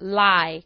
lie.